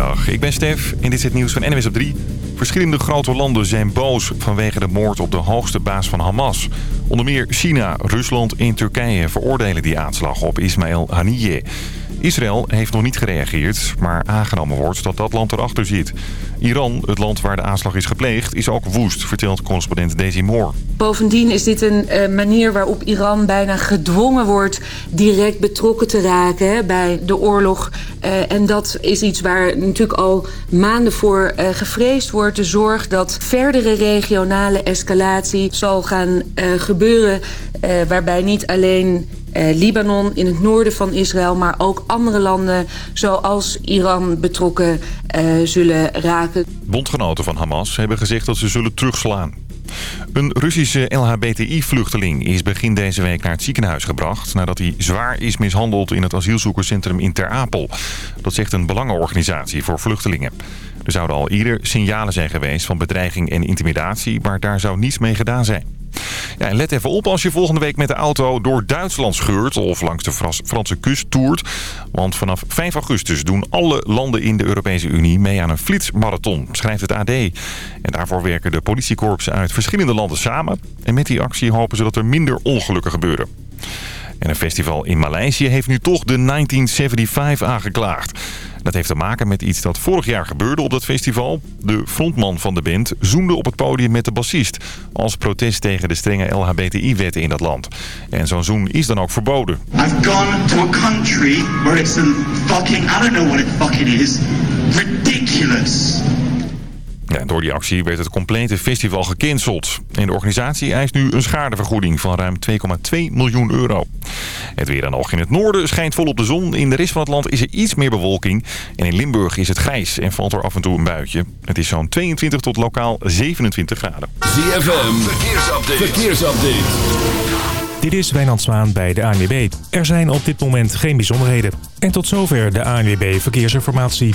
Goedemiddag, ik ben Stef en dit is het nieuws van NWS op 3. Verschillende grote landen zijn boos vanwege de moord op de hoogste baas van Hamas. Onder meer China, Rusland en Turkije veroordelen die aanslag op Ismail Haniyeh. Israël heeft nog niet gereageerd, maar aangenomen wordt dat dat land erachter zit. Iran, het land waar de aanslag is gepleegd, is ook woest, vertelt correspondent Daisy Moore. Bovendien is dit een uh, manier waarop Iran bijna gedwongen wordt direct betrokken te raken bij de oorlog. Uh, en dat is iets waar natuurlijk al maanden voor uh, gevreesd wordt. De zorg dat verdere regionale escalatie zal gaan gebeuren. waarbij niet alleen uh, Libanon in het noorden van Israël... maar ook andere landen zoals Iran betrokken uh, zullen raken. Bondgenoten van Hamas hebben gezegd dat ze zullen terugslaan. Een Russische LHBTI-vluchteling is begin deze week naar het ziekenhuis gebracht... nadat hij zwaar is mishandeld in het asielzoekerscentrum in Ter Apel. Dat zegt een belangenorganisatie voor vluchtelingen. Er zouden al eerder signalen zijn geweest van bedreiging en intimidatie... maar daar zou niets mee gedaan zijn. Ja, en let even op als je volgende week met de auto door Duitsland scheurt... of langs de Franse kust toert. Want vanaf 5 augustus doen alle landen in de Europese Unie mee aan een flitsmarathon, schrijft het AD. En daarvoor werken de politiekorpsen uit verschillende landen samen. En met die actie hopen ze dat er minder ongelukken gebeuren. En een festival in Maleisië heeft nu toch de 1975 aangeklaagd. Dat heeft te maken met iets dat vorig jaar gebeurde op dat festival. De frontman van de band zoende op het podium met de bassist... als protest tegen de strenge LHBTI-wetten in dat land. En zo'n zoen is dan ook verboden. I've gone to a country where it's a fucking... I don't know what it fucking is. Ridiculous. Ja, door die actie werd het complete festival gecanceld. En de organisatie eist nu een schadevergoeding van ruim 2,2 miljoen euro. Het weer dan nog in het noorden schijnt volop de zon. In de rest van het land is er iets meer bewolking. En in Limburg is het grijs en valt er af en toe een buitje. Het is zo'n 22 tot lokaal 27 graden. ZFM, verkeersupdate. verkeersupdate. Dit is Wijnand Zwaan bij de ANWB. Er zijn op dit moment geen bijzonderheden. En tot zover de ANWB Verkeersinformatie.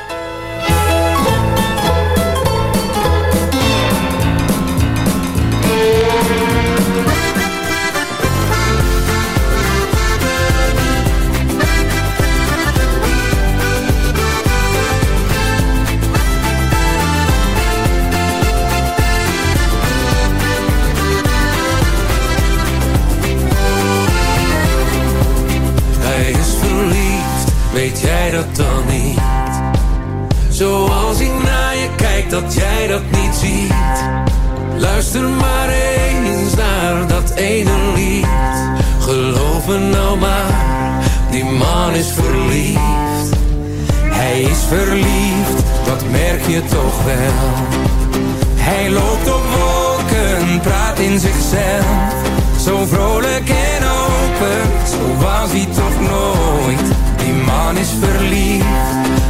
Verliefd,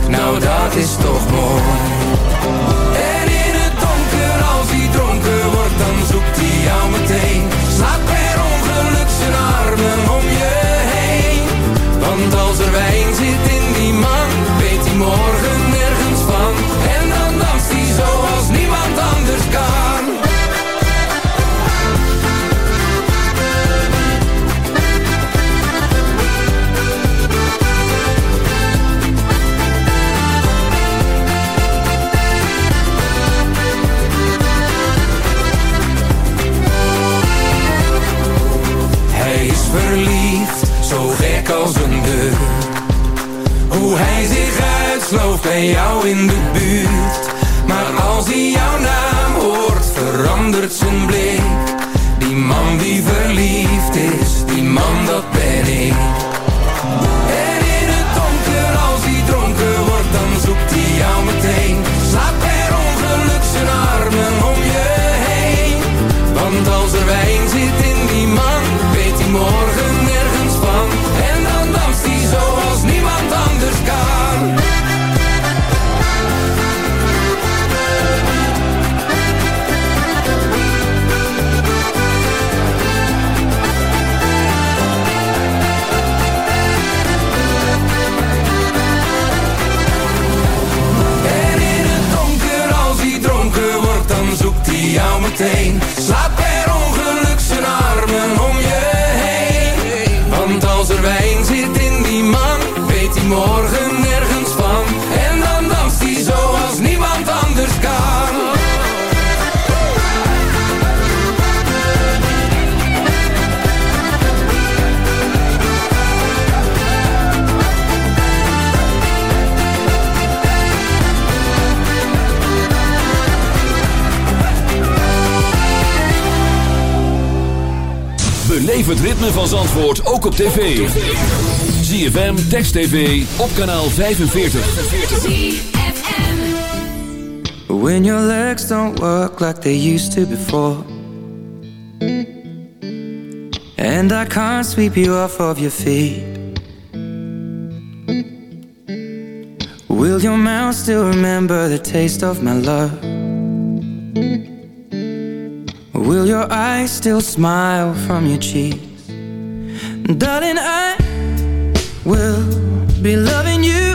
nou dat is toch mooi. En in het donker, als hij dronken wordt, dan zoekt hij jou meteen. snoof bij jou in de buurt. Maar als hij jouw naam hoort verandert zijn blik. Die man die verliefd Als antwoord ook op tv. ZFM, Text TV, op kanaal 45. When your legs don't work like they used to before And I can't sweep you off of your feet Will your mouth still remember the taste of my love? Will your eyes still smile from your cheek? Darling, I will be loving you.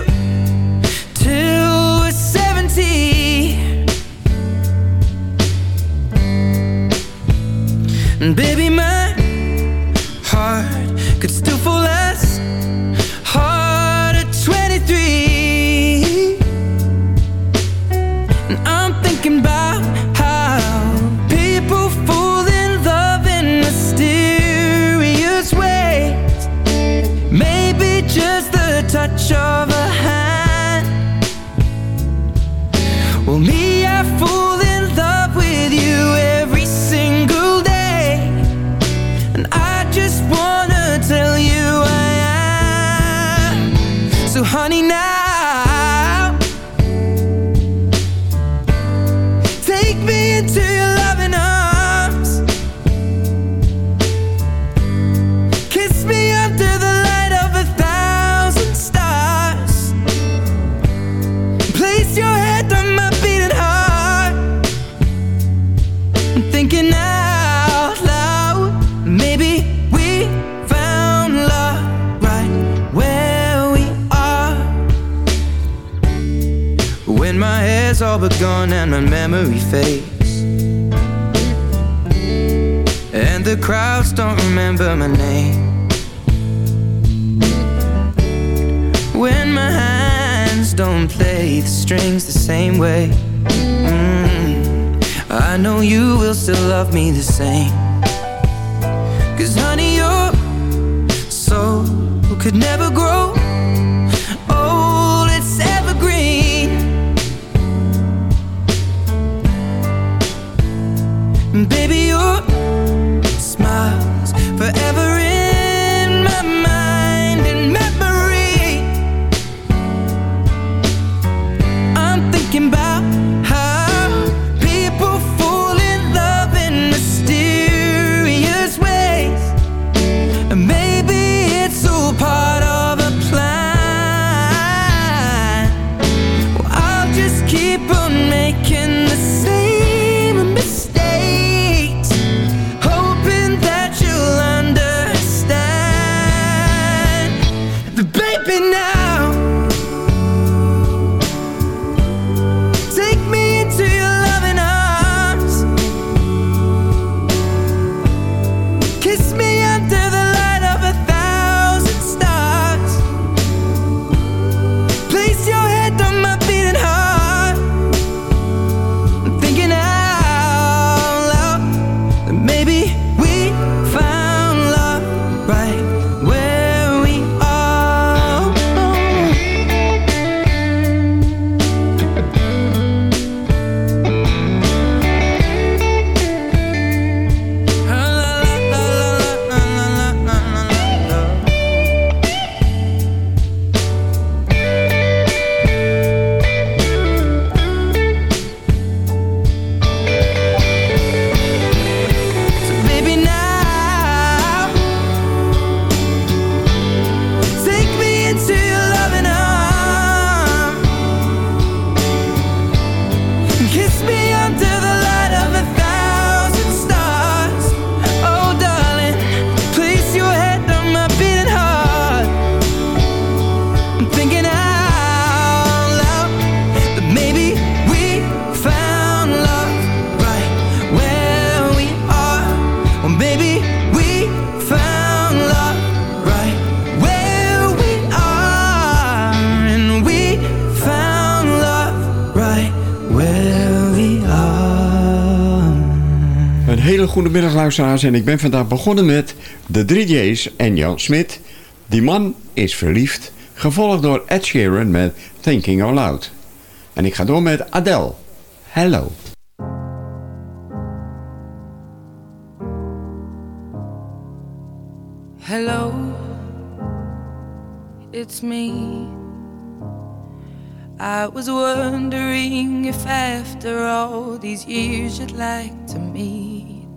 Hele goede middag luisteraars en ik ben vandaag begonnen met de 3J's en Jan Smit. Die man is verliefd, gevolgd door Ed Sheeran met Thinking Out Loud. En ik ga door met Adele. Hello. Hello, it's me. I was wondering if after all these years you'd like to meet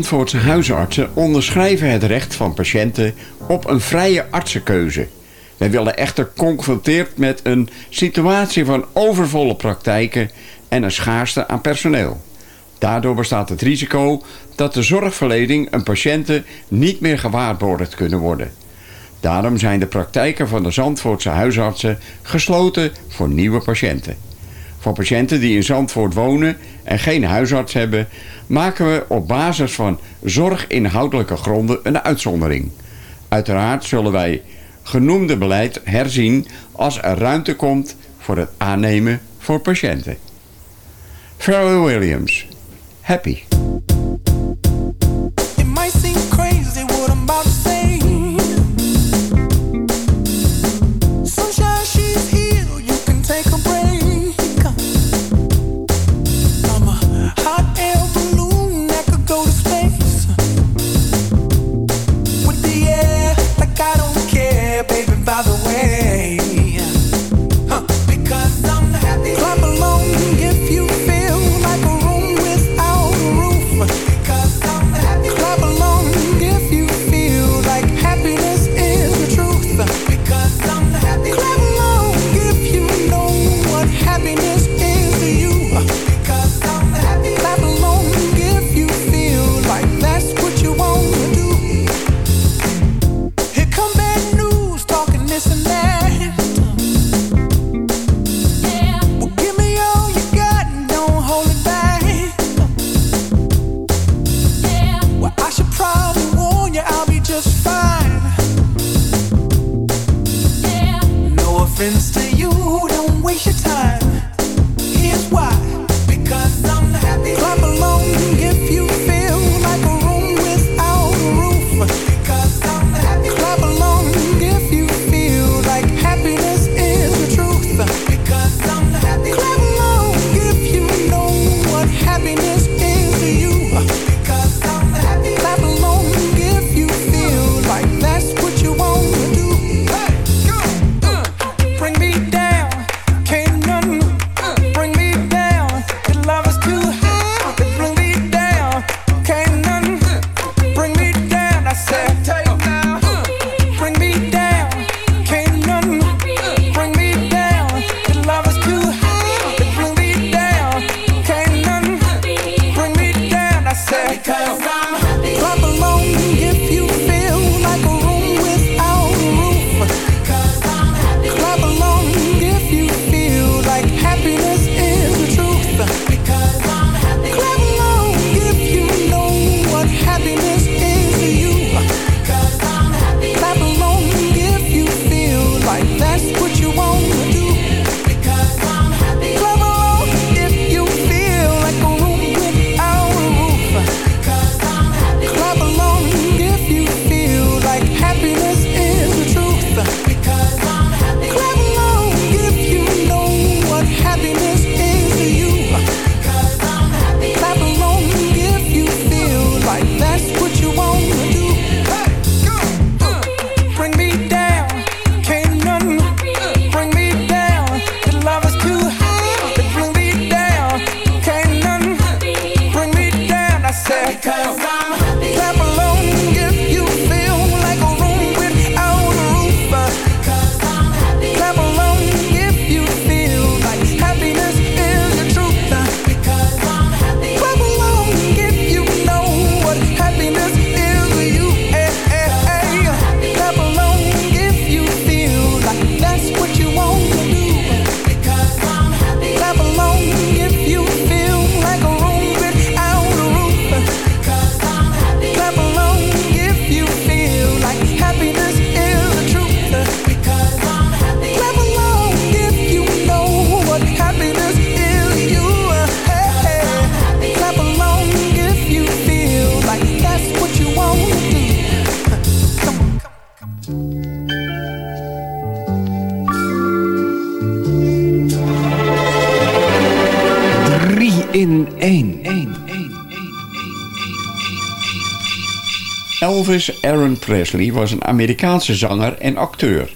Zandvoortse huisartsen onderschrijven het recht van patiënten op een vrije artsenkeuze. Wij willen echter confronteerd met een situatie van overvolle praktijken en een schaarste aan personeel. Daardoor bestaat het risico dat de zorgverlening een patiënten niet meer gewaarborgd kunnen worden. Daarom zijn de praktijken van de Zandvoortse huisartsen gesloten voor nieuwe patiënten. Voor patiënten die in Zandvoort wonen en geen huisarts hebben... maken we op basis van zorginhoudelijke gronden een uitzondering. Uiteraard zullen wij genoemde beleid herzien als er ruimte komt voor het aannemen voor patiënten. Pharrell Williams, Happy. Elvis Aaron Presley was een Amerikaanse zanger en acteur.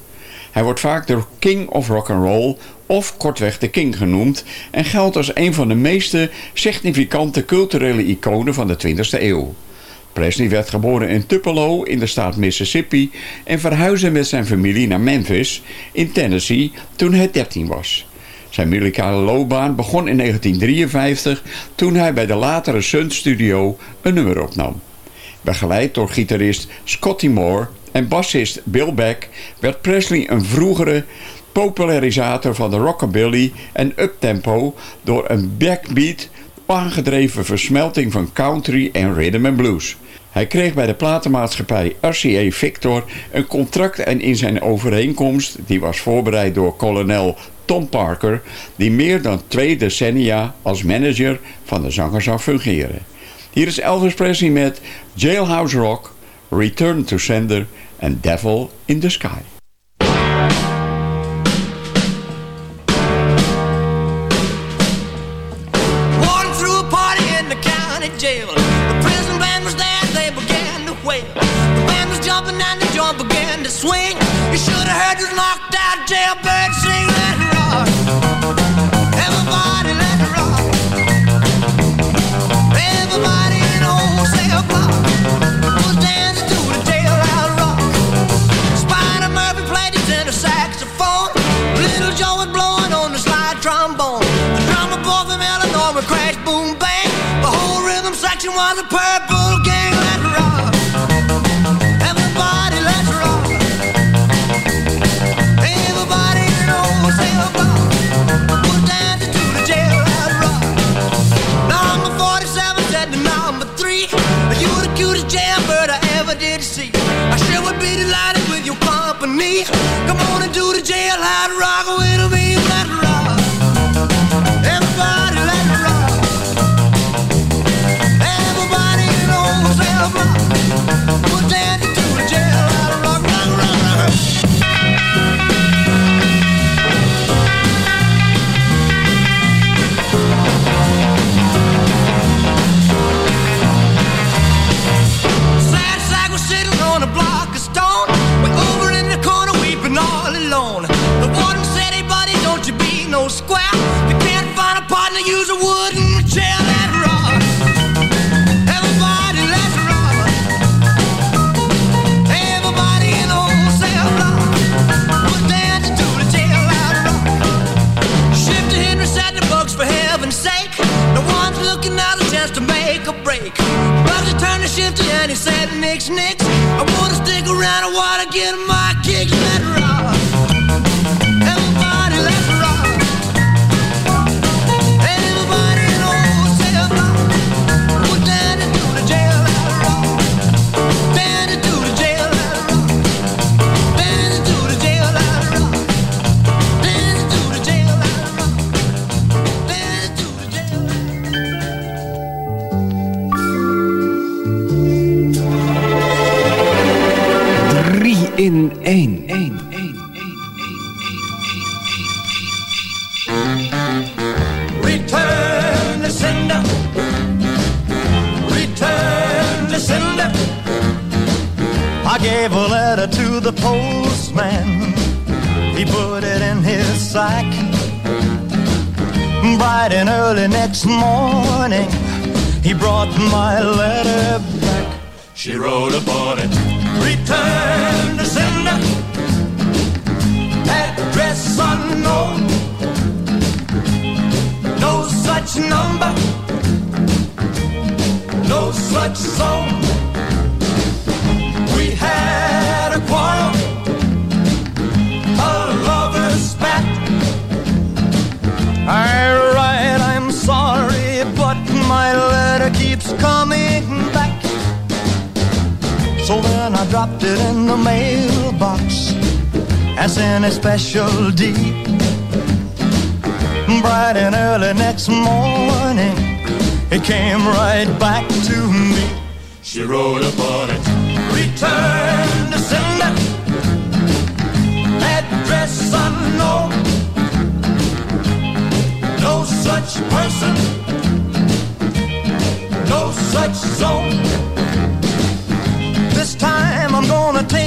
Hij wordt vaak de King of Rock and Roll of kortweg de King genoemd en geldt als een van de meest significante culturele iconen van de 20e eeuw. Presley werd geboren in Tupelo in de staat Mississippi en verhuisde met zijn familie naar Memphis in Tennessee toen hij 13 was. Zijn muzikale loopbaan begon in 1953 toen hij bij de latere Sun Studio een nummer opnam. Begeleid door gitarist Scotty Moore en bassist Bill Beck werd Presley een vroegere popularisator van de rockabilly en uptempo door een backbeat aangedreven versmelting van country en rhythm and blues. Hij kreeg bij de platenmaatschappij RCA Victor een contract en in zijn overeenkomst, die was voorbereid door kolonel Tom Parker, die meer dan twee decennia als manager van de zanger zou fungeren. Hier is Elvis Presley met Jailhouse Rock, Return to Sender en Devil in the Sky. swing. You should have heard knocked out. dick. But you turn the shift and he said, Nix, Nix. I wanna stick around, I wanna get my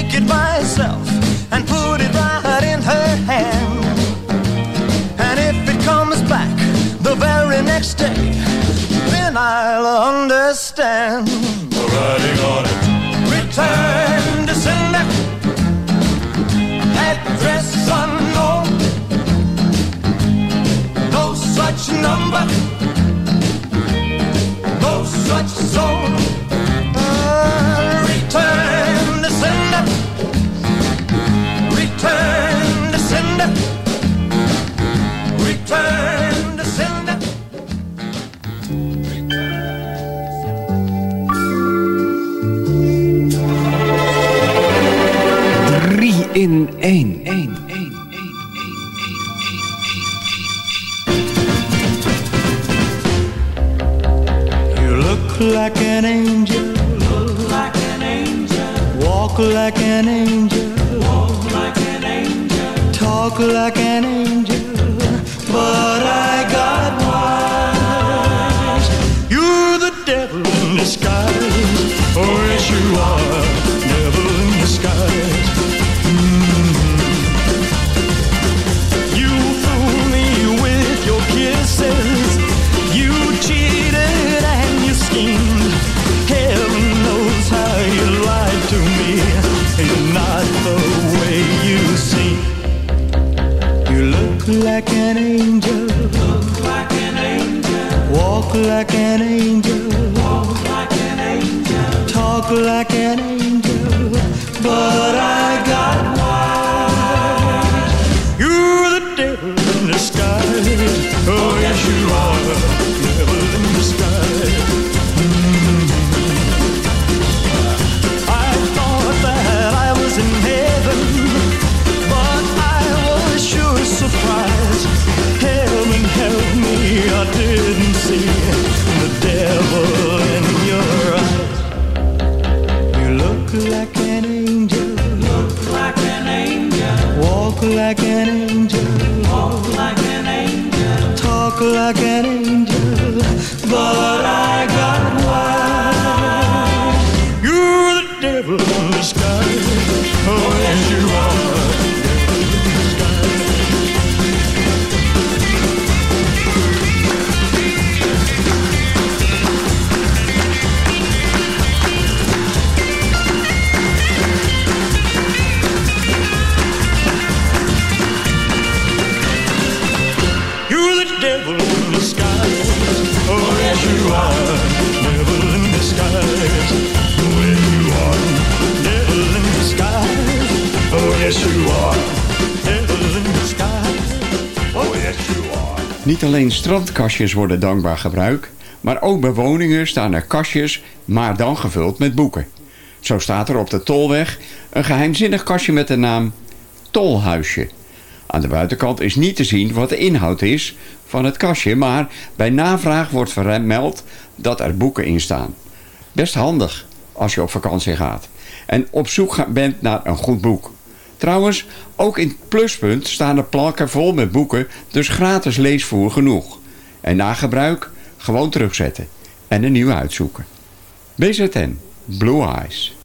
took it myself and put it right in her hand. And if it comes back the very next day, then I'll understand. We're riding on it. Return to sender. Address unknown. No such number. No such zone. Return to sender. Return to sender. Three in één. één. like an angel. Look like an angel. Walk like an angel Talk like an angel. But I got wise. You're the devil in disguise. Oh, yes, you are. But I got wise. You're the devil in disguise. Oh, yes, you are. The devil in disguise. Like an angel. But I yes, you are. In disguise. Oh, yes, you are. Niet alleen strandkastjes worden dankbaar gebruikt... maar ook bij woningen staan er kastjes, maar dan gevuld met boeken. Zo staat er op de Tolweg een geheimzinnig kastje met de naam Tolhuisje. Aan de buitenkant is niet te zien wat de inhoud is van het kastje... maar bij navraag wordt vermeld dat er boeken in staan. Best handig als je op vakantie gaat. En op zoek bent naar een goed boek. Trouwens, ook in pluspunt staan er planken vol met boeken... dus gratis leesvoer genoeg. En na gebruik gewoon terugzetten. En een nieuwe uitzoeken. BZN, Blue Eyes.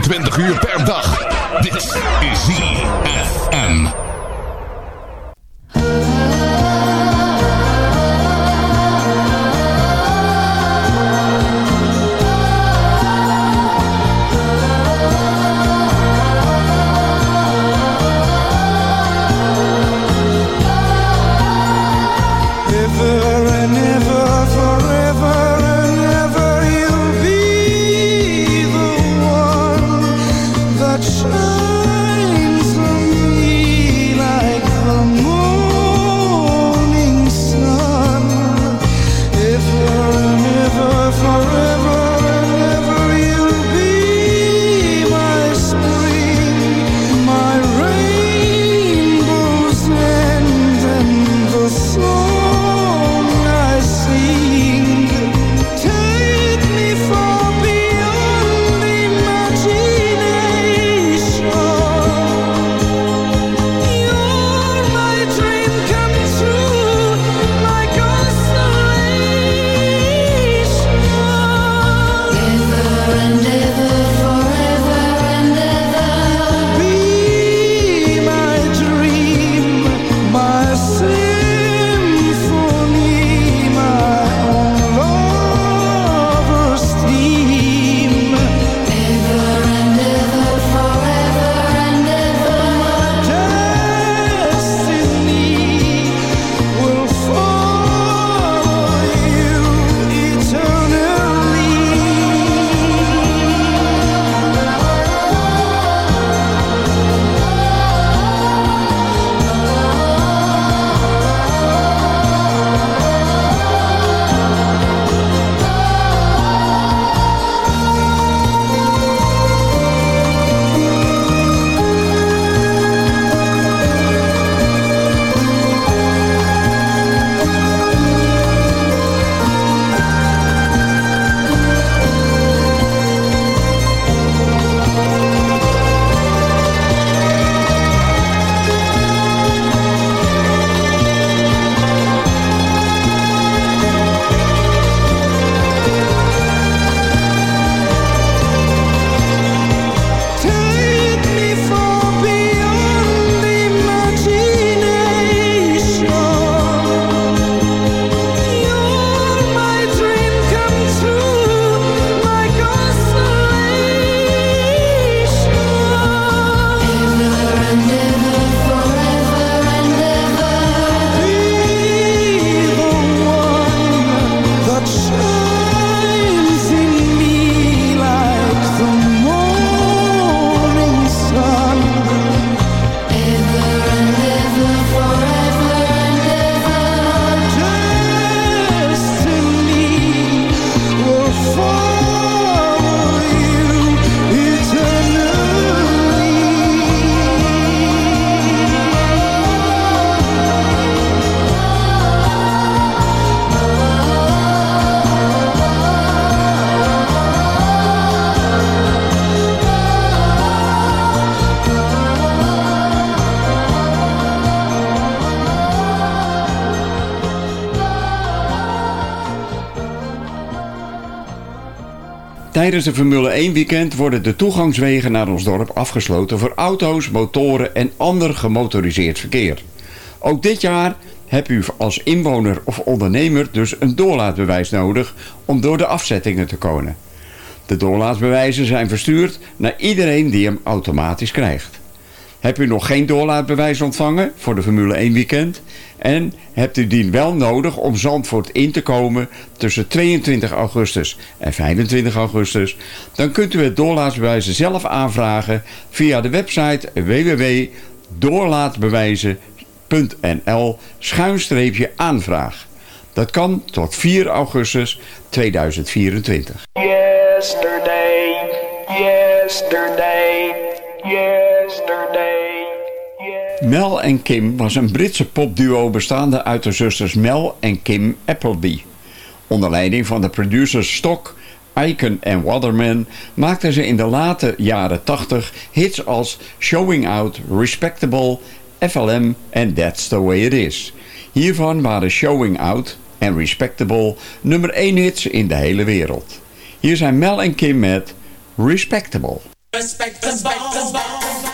24 uur per dag. Tijdens de Formule 1 weekend worden de toegangswegen naar ons dorp afgesloten voor auto's, motoren en ander gemotoriseerd verkeer. Ook dit jaar hebt u als inwoner of ondernemer dus een doorlaatbewijs nodig om door de afzettingen te komen. De doorlaatbewijzen zijn verstuurd naar iedereen die hem automatisch krijgt. Hebt u nog geen doorlaatbewijs ontvangen voor de Formule 1 weekend? En hebt u die wel nodig om Zandvoort in te komen tussen 22 augustus en 25 augustus? Dan kunt u het doorlaatbewijs zelf aanvragen via de website www.doorlaatbewijzen.nl schuinstreepje aanvraag. Dat kan tot 4 augustus 2024. Yesterday, yesterday, yesterday. Mel en Kim was een Britse popduo bestaande uit de zusters Mel en Kim Appleby. Onder leiding van de producers Stock, Icon en Waterman maakten ze in de late jaren 80 hits als Showing Out, Respectable, FLM en That's the Way It Is. Hiervan waren Showing Out en Respectable nummer 1 hits in de hele wereld. Hier zijn Mel en Kim met Respectable. Take,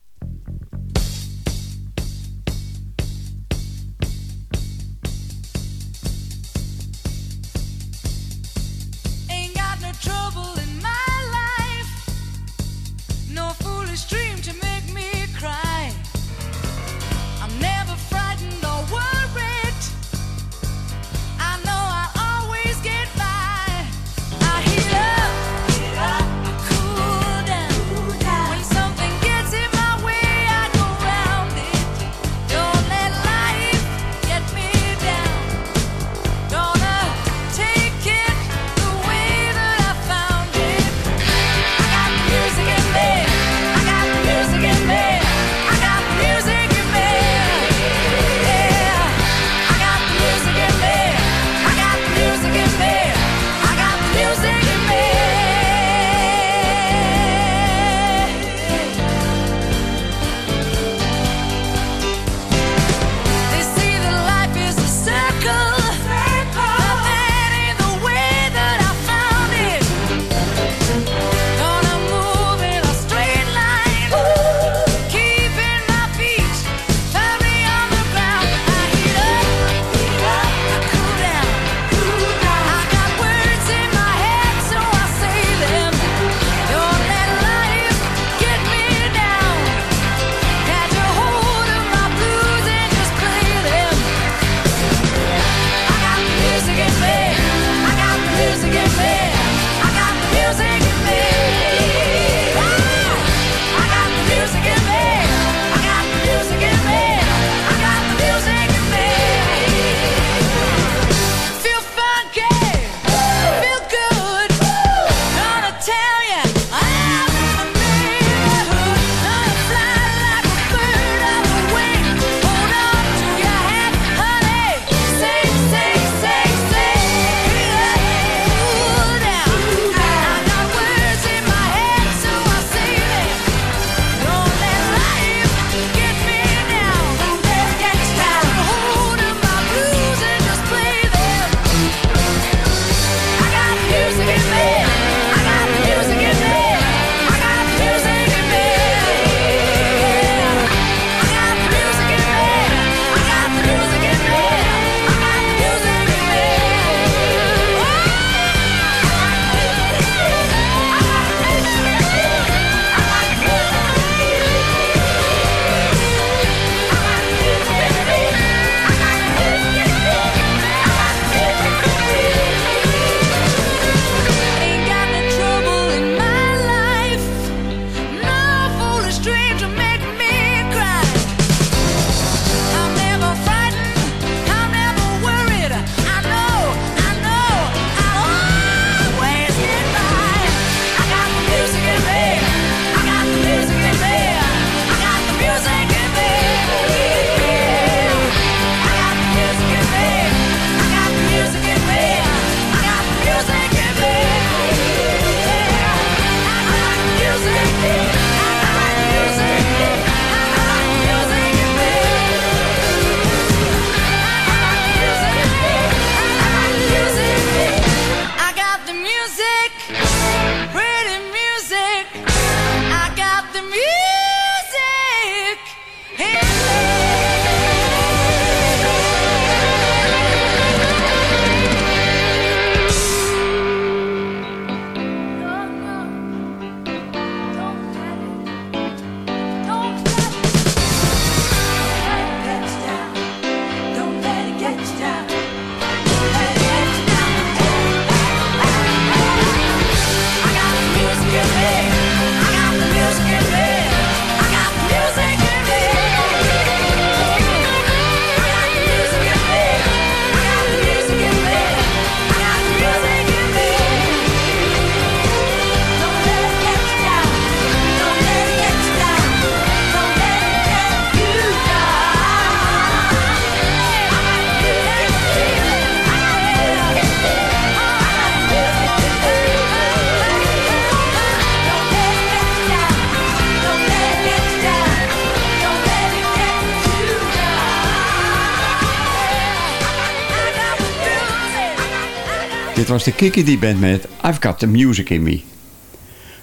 was de die Band met I've Got The Music In Me.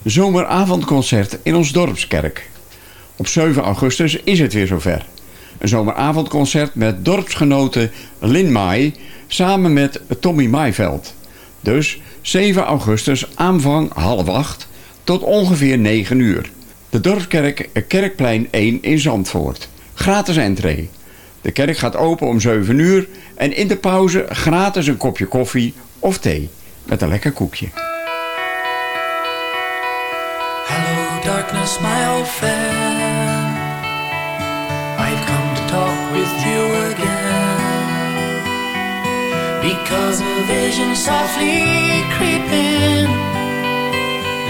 Zomeravondconcert in ons dorpskerk. Op 7 augustus is het weer zover. Een zomeravondconcert met dorpsgenoten Lin Mai samen met Tommy Maaiveld. Dus 7 augustus aanvang half 8 tot ongeveer 9 uur. De dorpskerk Kerkplein 1 in Zandvoort. Gratis entree. De kerk gaat open om 7 uur en in de pauze gratis een kopje koffie of thee met een lekker koekje. Hello darkness my old friend. I've come to talk with you again. Because a vision softly creeping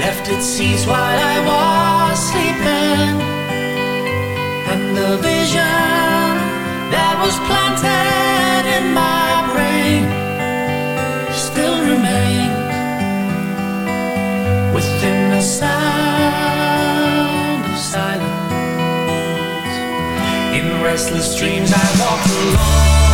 Left its seeds while I was sleeping. And the vision that was planted in my remain within the sound of silence. In restless dreams, I walk alone.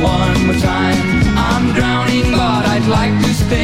One more time? I'm drowning, but I'd like to stay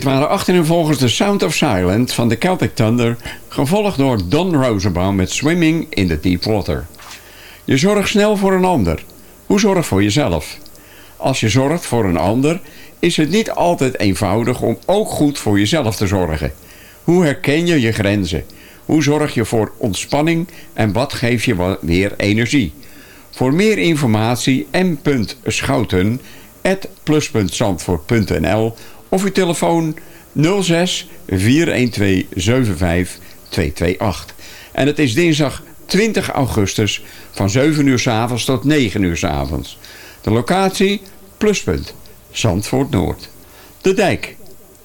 Dit waren achterin volgens The Sound of Silence van de Celtic Thunder, gevolgd door Don Rosenbaum met Swimming in the Deep Water. Je zorgt snel voor een ander. Hoe zorg voor jezelf? Als je zorgt voor een ander, is het niet altijd eenvoudig om ook goed voor jezelf te zorgen. Hoe herken je je grenzen? Hoe zorg je voor ontspanning en wat geeft je weer energie? Voor meer informatie m.schouten plus.zandvoort.nl of uw telefoon 06 412 75 228. En het is dinsdag 20 augustus van 7 uur s avonds tot 9 uur s avonds. De locatie Pluspunt, Zandvoort Noord. De dijk,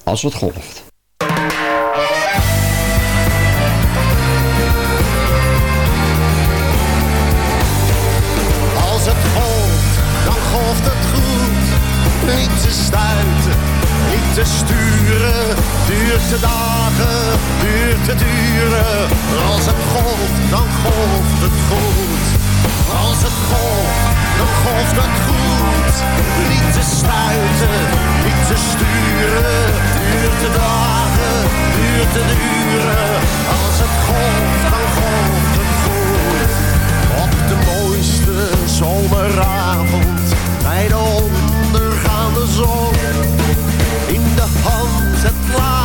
als het golft. Te dagen, duurt te duren. Als het golft, dan golft het goed. Als het golft, dan golft het goed. Niet te stuiten, niet te sturen. Duurt te dagen, duurt te duren. Als het golft, dan golft het goed. Op de mooiste zomeravond bij de ondergaande zon. In de hand het laatste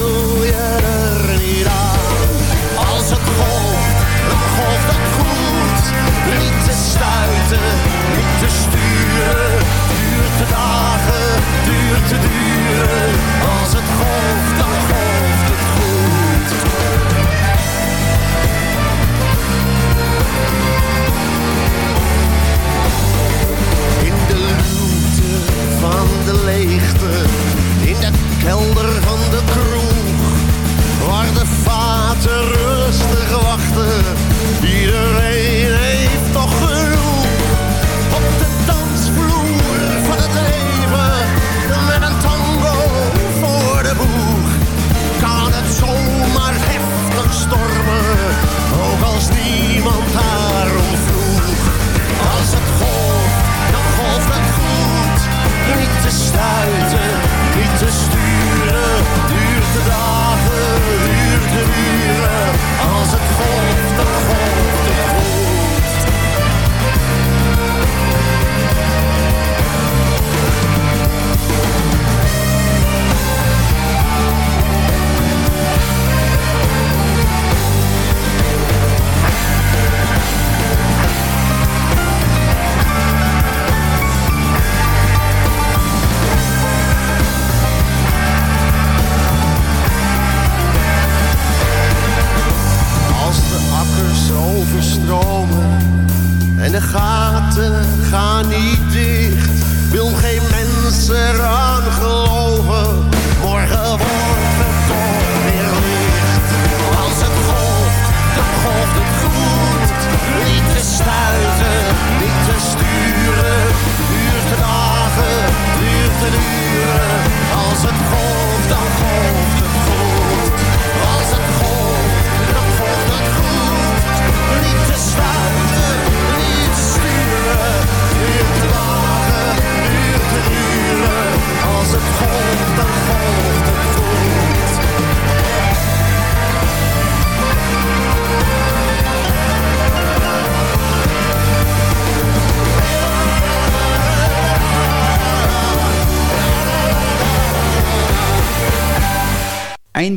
kelder van de kroeg, waar de vaten rustig wachten. Iedereen heeft toch genoeg op de dansvloer van het leven met een tango voor de boeg. Kan het zomaar heftig stormen, ook als niemand daarom vroeg. Als het golf, dan golf het goed, niet te stuiten.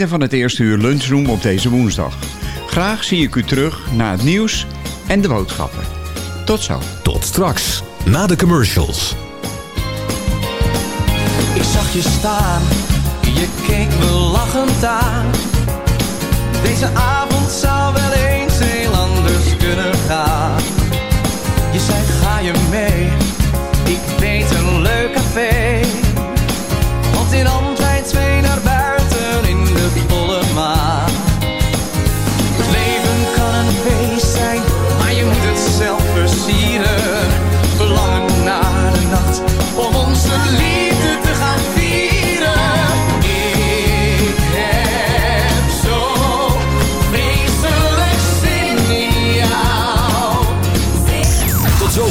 Einde van het eerste uur lunchroom op deze woensdag. Graag zie ik u terug naar het nieuws en de boodschappen. Tot zo. Tot straks, na de commercials. Ik zag je staan, je keek me lachend aan. Deze avond zou wel eens heel anders kunnen gaan. Je zei ga je mee, ik weet een leuk café. Want in Antwerpen